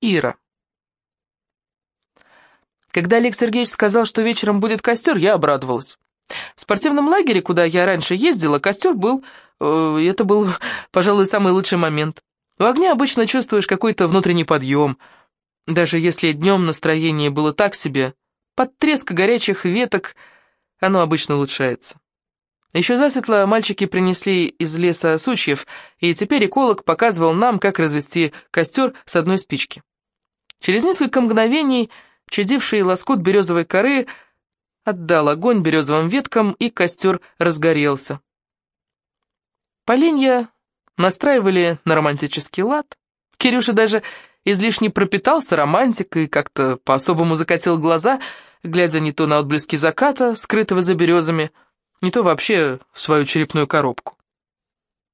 Ира. Когда Олег Сергеевич сказал, что вечером будет костер, я обрадовалась. В спортивном лагере, куда я раньше ездила, костер был... Э, это был, пожалуй, самый лучший момент. У огня обычно чувствуешь какой-то внутренний подъем. Даже если днем настроение было так себе, под треск горячих веток оно обычно улучшается. Еще засветло мальчики принесли из леса сучьев, и теперь эколог показывал нам, как развести костер с одной спички. Через несколько мгновений чадивший лоскут березовой коры отдал огонь березовым веткам, и костер разгорелся. Поленья настраивали на романтический лад. Кирюша даже излишне пропитался романтикой, как-то по-особому закатил глаза, глядя не то на отблески заката, скрытого за березами, не то вообще в свою черепную коробку.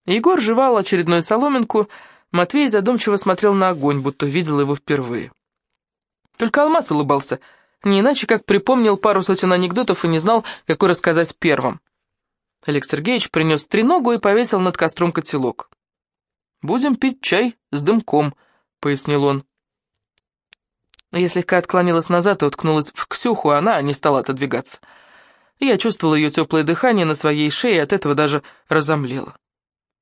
Егор жевал очередную соломинку, Матвей задумчиво смотрел на огонь, будто видел его впервые. Только Алмаз улыбался, не иначе как припомнил пару сотен анекдотов и не знал, какой рассказать первым. Олег Сергеевич принес треногу и повесил над костром котелок. «Будем пить чай с дымком», — пояснил он. Я слегка отклонилась назад и уткнулась в Ксюху, она не стала отодвигаться. Я чувствовала ее теплое дыхание на своей шее, и от этого даже разомлела.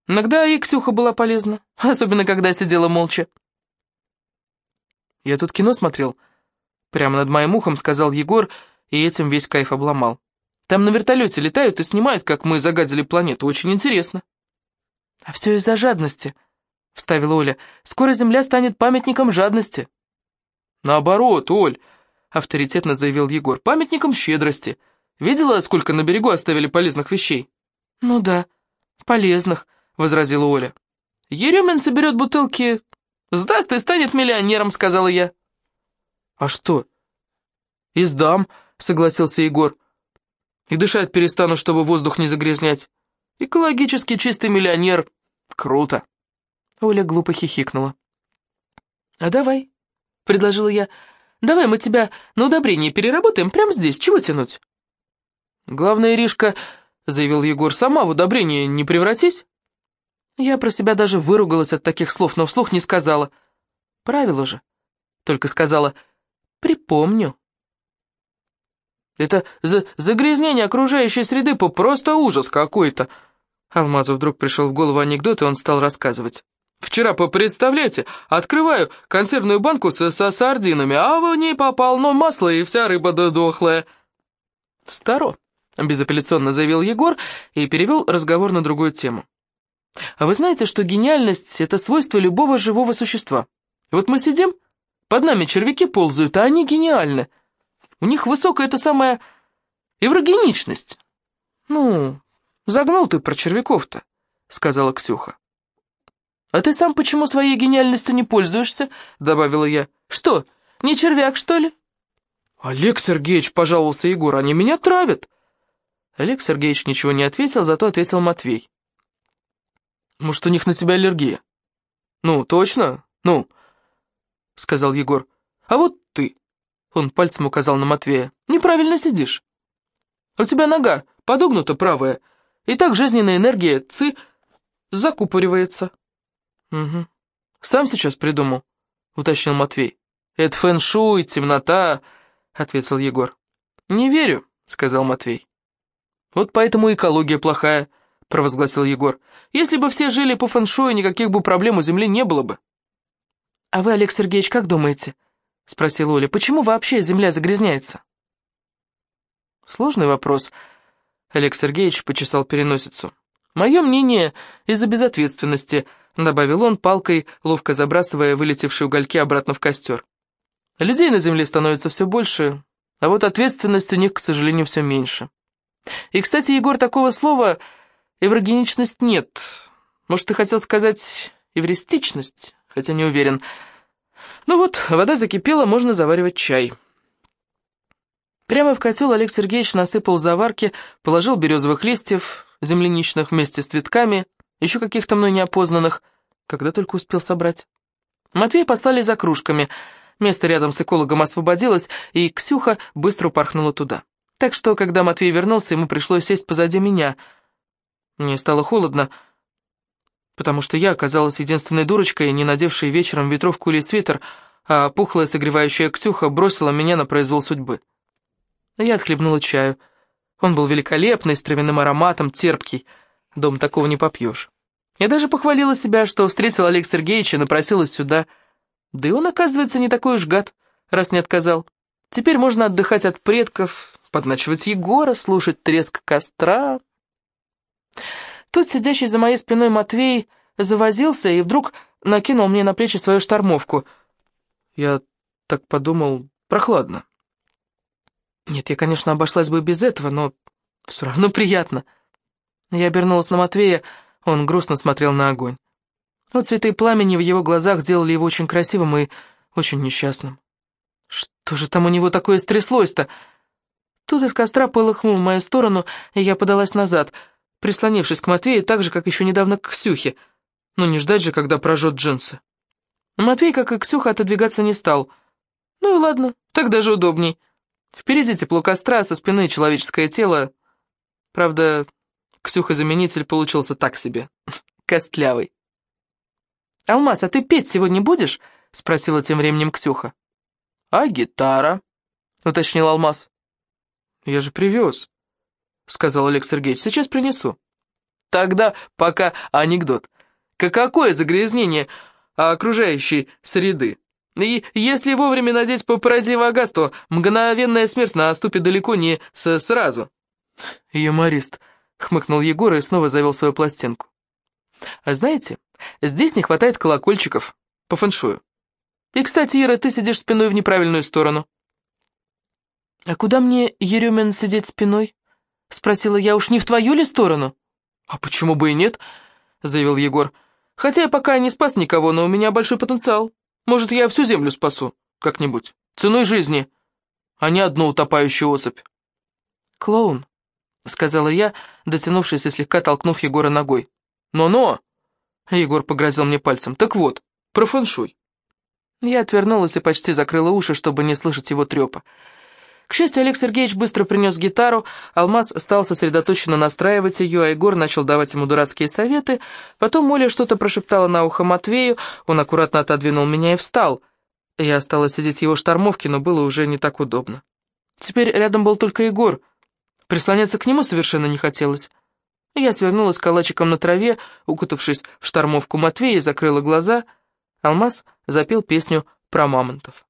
Иногда и Ксюха была полезна, особенно когда сидела молча. «Я тут кино смотрел», — прямо над моим ухом сказал Егор, и этим весь кайф обломал. «Там на вертолете летают и снимают, как мы загадили планету, очень интересно». «А все из-за жадности», — вставила Оля. «Скоро Земля станет памятником жадности». «Наоборот, Оль», — авторитетно заявил Егор, — «памятником щедрости». Видела, сколько на берегу оставили полезных вещей?» «Ну да, полезных», — возразила Оля. «Еремин соберет бутылки, сдаст и станет миллионером», — сказала я. «А что?» «И сдам», — согласился Егор. «И дышать перестану, чтобы воздух не загрязнять. Экологически чистый миллионер. Круто». Оля глупо хихикнула. «А давай», — предложила я, — «давай мы тебя на удобрение переработаем прямо здесь, чего тянуть?» «Главное, Иришка», — заявил Егор, — «сама в удобрение не превратись». Я про себя даже выругалась от таких слов, но вслух не сказала. Правило же. Только сказала «припомню». «Это за загрязнение окружающей среды по просто ужас какой-то». Алмазу вдруг пришел в голову анекдот, и он стал рассказывать. «Вчера, представляете, открываю консервную банку со, со сардинами, а в ней попал, но масло, и вся рыба дохлая». «Старо», — безапелляционно заявил Егор и перевел разговор на другую тему. «А вы знаете, что гениальность — это свойство любого живого существа? Вот мы сидим, под нами червяки ползают, а они гениальны. У них высокая эта самая эврогеничность». «Ну, загнул ты про червяков-то», — сказала Ксюха. «А ты сам почему своей гениальностью не пользуешься?» — добавила я. «Что, не червяк, что ли?» «Олег Сергеевич», — пожаловался Егор, — «они меня травят». Олег Сергеевич ничего не ответил, зато ответил Матвей. «Может, у них на тебя аллергия?» «Ну, точно? Ну?» — сказал Егор. «А вот ты!» — он пальцем указал на Матвея. «Неправильно сидишь. У тебя нога подогнута правая, и так жизненная энергия ЦИ закупоривается». «Угу. Сам сейчас придумал», — уточнил Матвей. «Это фэн-шуй, темнота», — ответил Егор. «Не верю», — сказал Матвей. «Вот поэтому экология плохая», — провозгласил Егор. «Если бы все жили по фэншую, никаких бы проблем у Земли не было бы». «А вы, Олег Сергеевич, как думаете?» — спросила Оля. «Почему вообще Земля загрязняется?» «Сложный вопрос», — Олег Сергеевич почесал переносицу. «Мое мнение, из-за безответственности», — добавил он палкой, ловко забрасывая вылетевшие угольки обратно в костер. «Людей на Земле становится все больше, а вот ответственность у них, к сожалению, все меньше». И, кстати, Егор, такого слова «эврогеничность» нет. Может, ты хотел сказать «эвристичность», хотя не уверен. Ну вот, вода закипела, можно заваривать чай. Прямо в котел Олег Сергеевич насыпал заварки, положил березовых листьев, земляничных вместе с цветками, еще каких-то мной неопознанных, когда только успел собрать. Матвей послали за кружками. Место рядом с экологом освободилось, и Ксюха быстро упорхнула туда. Так что, когда Матвей вернулся, ему пришлось сесть позади меня. Мне стало холодно, потому что я оказалась единственной дурочкой, не надевшей вечером ветровку или свитер, а пухлая согревающая Ксюха бросила меня на произвол судьбы. Я отхлебнула чаю. Он был великолепный, с травяным ароматом, терпкий. Дом такого не попьешь. Я даже похвалила себя, что встретила Олег Сергеевича и напросилась сюда. Да и он, оказывается, не такой уж гад, раз не отказал. Теперь можно отдыхать от предков, подначивать Егора, слушать треск костра. Тут сидящий за моей спиной Матвей завозился и вдруг накинул мне на плечи свою штормовку. Я так подумал, прохладно. Нет, я, конечно, обошлась бы без этого, но все равно приятно. Я обернулась на Матвея, он грустно смотрел на огонь. Вот цветы пламени в его глазах делали его очень красивым и очень несчастным. Что же там у него такое стряслось-то? Тут из костра полыхнул в мою сторону, и я подалась назад, прислонившись к Матвею так же, как еще недавно к Ксюхе. Но не ждать же, когда прожжет джинсы. Матвей, как и Ксюха, отодвигаться не стал. Ну и ладно, так даже удобней. Впереди тепло костра, со спины человеческое тело. Правда, Ксюха-заменитель получился так себе, костлявый. «Алмаз, а ты петь сегодня будешь?» — спросила тем временем Ксюха. «А гитара?» — уточнил Алмаз. «Я же привез», — сказал Олег Сергеевич. «Сейчас принесу». «Тогда пока анекдот. Какое загрязнение окружающей среды? И если вовремя надеть по противогаз, то мгновенная смерть наступит далеко не сразу». «Юморист», — хмыкнул Егор и снова завел свою пластинку. «А знаете, здесь не хватает колокольчиков по фэншую. И, кстати, Ира, ты сидишь спиной в неправильную сторону». «А куда мне, Еремин, сидеть спиной?» — спросила я. «Уж не в твою ли сторону?» «А почему бы и нет?» — заявил Егор. «Хотя я пока не спас никого, но у меня большой потенциал. Может, я всю землю спасу как-нибудь, ценой жизни, а не одну утопающую особь». «Клоун», — сказала я, дотянувшись и слегка толкнув Егора ногой. «Но-но!» — Егор погрозил мне пальцем. «Так вот, про фэншуй». Я отвернулась и почти закрыла уши, чтобы не слышать его трепа. К счастью, Олег Сергеевич быстро принес гитару, Алмаз стал сосредоточенно настраивать ее, а Егор начал давать ему дурацкие советы. Потом Оля что-то прошептала на ухо Матвею, он аккуратно отодвинул меня и встал. Я осталась сидеть в его штормовке, но было уже не так удобно. Теперь рядом был только Егор — Прислоняться к нему совершенно не хотелось. Я свернулась калачиком на траве, укутавшись в штормовку Матвея, закрыла глаза. Алмаз запел песню про мамонтов.